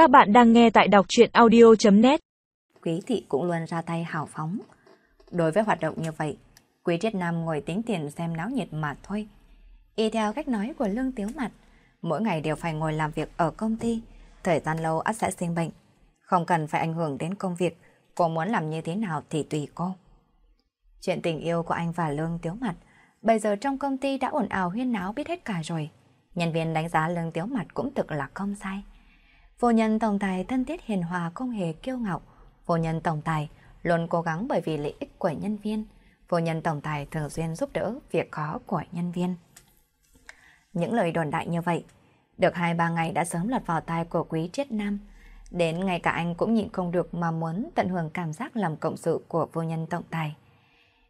Các bạn đang nghe tại đọc truyện audio.net Quý thị cũng luôn ra tay hào phóng. Đối với hoạt động như vậy, Quý Triết Nam ngồi tính tiền xem náo nhiệt mà thôi. Y theo cách nói của Lương Tiếu Mặt, mỗi ngày đều phải ngồi làm việc ở công ty, thời gian lâu ắt sẽ sinh bệnh. Không cần phải ảnh hưởng đến công việc, cô muốn làm như thế nào thì tùy cô. Chuyện tình yêu của anh và Lương Tiếu Mặt bây giờ trong công ty đã ồn ào huyên náo biết hết cả rồi. Nhân viên đánh giá Lương Tiếu Mặt cũng thực là không sai. Vô nhân tổng tài thân thiết hiền hòa không hề kiêu ngạo. Vô nhân tổng tài luôn cố gắng bởi vì lợi ích của nhân viên. Vô nhân tổng tài thường xuyên giúp đỡ việc khó của nhân viên. Những lời đồn đại như vậy, được hai ba ngày đã sớm lọt vào tai của quý triết nam. Đến ngay cả anh cũng nhịn không được mà muốn tận hưởng cảm giác làm cộng sự của vô nhân tổng tài.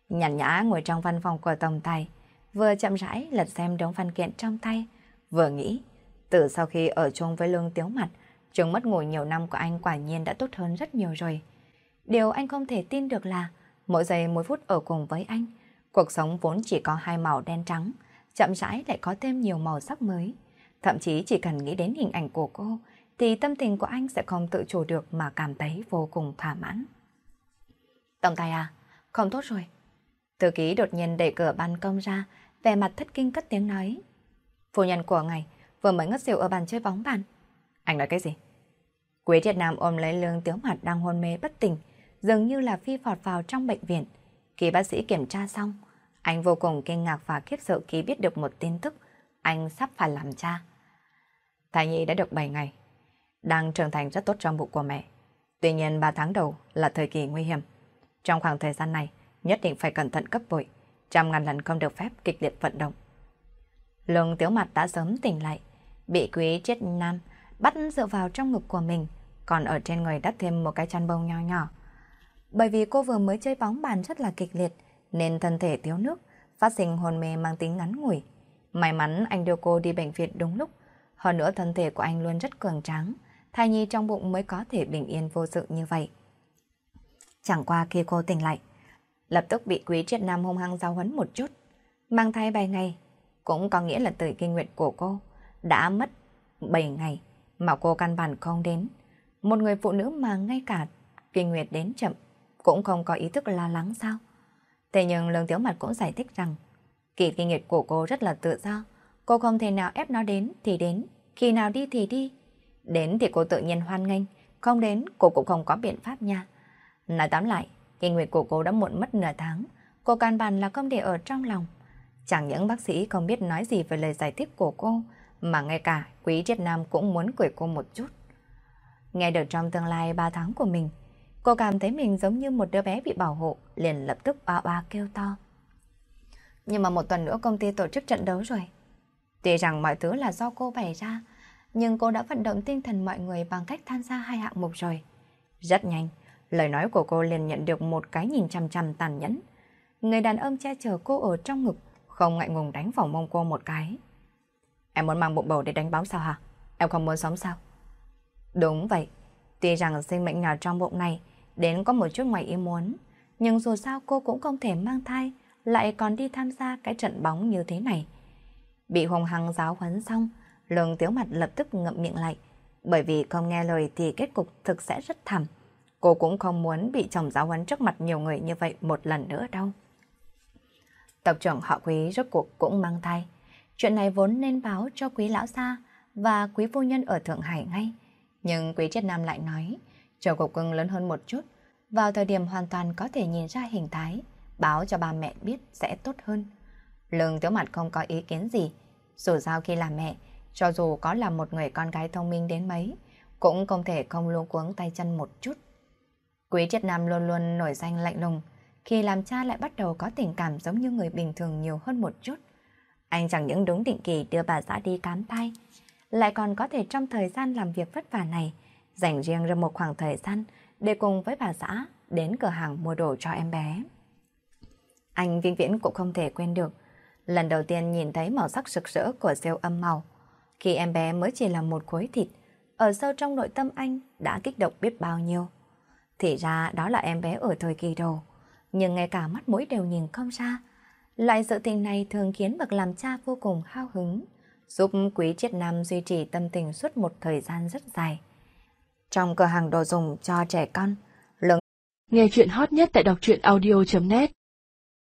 Nhàn nhã ngồi trong văn phòng của tổng tài, vừa chậm rãi lật xem đống văn kiện trong tay, vừa nghĩ, từ sau khi ở chung với lương tiếu mặt, trường mất ngủ nhiều năm của anh quả nhiên đã tốt hơn rất nhiều rồi. Điều anh không thể tin được là, mỗi giây mỗi phút ở cùng với anh, cuộc sống vốn chỉ có hai màu đen trắng, chậm rãi lại có thêm nhiều màu sắc mới. Thậm chí chỉ cần nghĩ đến hình ảnh của cô, thì tâm tình của anh sẽ không tự chủ được mà cảm thấy vô cùng thỏa mãn. Tổng tài à, không tốt rồi. Thư ký đột nhiên đẩy cửa ban công ra, vẻ mặt thất kinh cất tiếng nói. Phu nhân của ngài vừa mới ngất xỉu ở bàn chơi bóng bàn. Anh nói cái gì? Quý Triệt Nam ôm lấy lương tiếu mặt đang hôn mê bất tỉnh, dường như là phi phọt vào trong bệnh viện. Khi bác sĩ kiểm tra xong, anh vô cùng kinh ngạc và khiếp sợ khi biết được một tin tức, anh sắp phải làm cha. Thai nhi đã được 7 ngày, đang trưởng thành rất tốt trong bụng của mẹ. Tuy nhiên 3 tháng đầu là thời kỳ nguy hiểm. Trong khoảng thời gian này, nhất định phải cẩn thận cấp bội, trăm ngàn lần không được phép kịch liệt vận động. Lương tiếu mặt đã sớm tỉnh lại, bị quý chết nam bắt dựa vào trong ngực của mình, còn ở trên người đắp thêm một cái chăn bông nho nhỏ. Bởi vì cô vừa mới chơi bóng bàn rất là kịch liệt, nên thân thể thiếu nước, phát sinh hồn mê mang tính ngắn ngủi. May mắn anh đưa cô đi bệnh viện đúng lúc, hơn nữa thân thể của anh luôn rất cường tráng, thai nhi trong bụng mới có thể bình yên vô sự như vậy. Chẳng qua khi cô tỉnh lại, lập tức bị quý triệt nam hung hăng giao huấn một chút. Mang thai 7 ngày, cũng có nghĩa là từ kinh nguyện của cô đã mất 7 ngày mà cô căn bản không đến. Một người phụ nữ mà ngay cả kinh nguyệt đến chậm cũng không có ý thức lo lắng sao? Thế nhưng Lương Tiếu Mặt cũng giải thích rằng kỳ kinh nguyệt của cô rất là tự do. Cô không thể nào ép nó đến thì đến, khi nào đi thì đi. Đến thì cô tự nhiên hoan nghênh, không đến cô cũng không có biện pháp nha. Nói tóm lại, kinh nguyệt của cô đã muộn mất nửa tháng, cô căn bản là không để ở trong lòng. Chẳng những bác sĩ không biết nói gì về lời giải thích của cô, mà ngay cả quý triết nam cũng muốn cười cô một chút. Nghe được trong tương lai 3 tháng của mình, cô cảm thấy mình giống như một đứa bé bị bảo hộ, liền lập tức ba ba kêu to. Nhưng mà một tuần nữa công ty tổ chức trận đấu rồi. Tuy rằng mọi thứ là do cô bày ra, nhưng cô đã vận động tinh thần mọi người bằng cách tham gia hai hạng mục rồi. Rất nhanh, lời nói của cô liền nhận được một cái nhìn chằm chằm tàn nhẫn. Người đàn ông che chở cô ở trong ngực, không ngại ngùng đánh vào mông cô một cái. Em muốn mang bụng bầu để đánh bóng sao hả? Em không muốn sống sao? Đúng vậy. Tuy rằng sinh mệnh nhỏ trong bụng này đến có một chút ngoài ý muốn, nhưng dù sao cô cũng không thể mang thai, lại còn đi tham gia cái trận bóng như thế này. Bị hùng hăng giáo huấn xong, lường tiếu mặt lập tức ngậm miệng lại, bởi vì không nghe lời thì kết cục thực sẽ rất thảm. Cô cũng không muốn bị chồng giáo huấn trước mặt nhiều người như vậy một lần nữa đâu. Tộc trưởng họ quý rốt cuộc cũng mang thai. Chuyện này vốn nên báo cho quý lão gia và quý phu nhân ở Thượng Hải ngay. Nhưng quý triết nam lại nói, chờ cục cưng lớn hơn một chút, vào thời điểm hoàn toàn có thể nhìn ra hình thái, báo cho ba mẹ biết sẽ tốt hơn. Lương tiếu mặt không có ý kiến gì, dù sao khi là mẹ, cho dù có là một người con gái thông minh đến mấy, cũng không thể không luống cuống tay chân một chút. Quý triết nam luôn luôn nổi danh lạnh lùng, khi làm cha lại bắt đầu có tình cảm giống như người bình thường nhiều hơn một chút. Anh chẳng những đúng định kỳ đưa bà xã đi cám thai, lại còn có thể trong thời gian làm việc vất vả này, dành riêng ra một khoảng thời gian để cùng với bà xã đến cửa hàng mua đồ cho em bé. Anh vĩnh viễn cũng không thể quên được, lần đầu tiên nhìn thấy màu sắc rực rỡ của siêu âm màu. Khi em bé mới chỉ là một khối thịt, ở sâu trong nội tâm anh đã kích động biết bao nhiêu. Thì ra đó là em bé ở thời kỳ đầu, nhưng ngay cả mắt mũi đều nhìn không ra. Loại sự tình này thường khiến bậc làm cha vô cùng hao hứng, giúp quý triết nam duy trì tâm tình suốt một thời gian rất dài. trong cửa hàng đồ dùng cho trẻ con. lớn Nghe chuyện hot nhất tại đọc truyện audio.net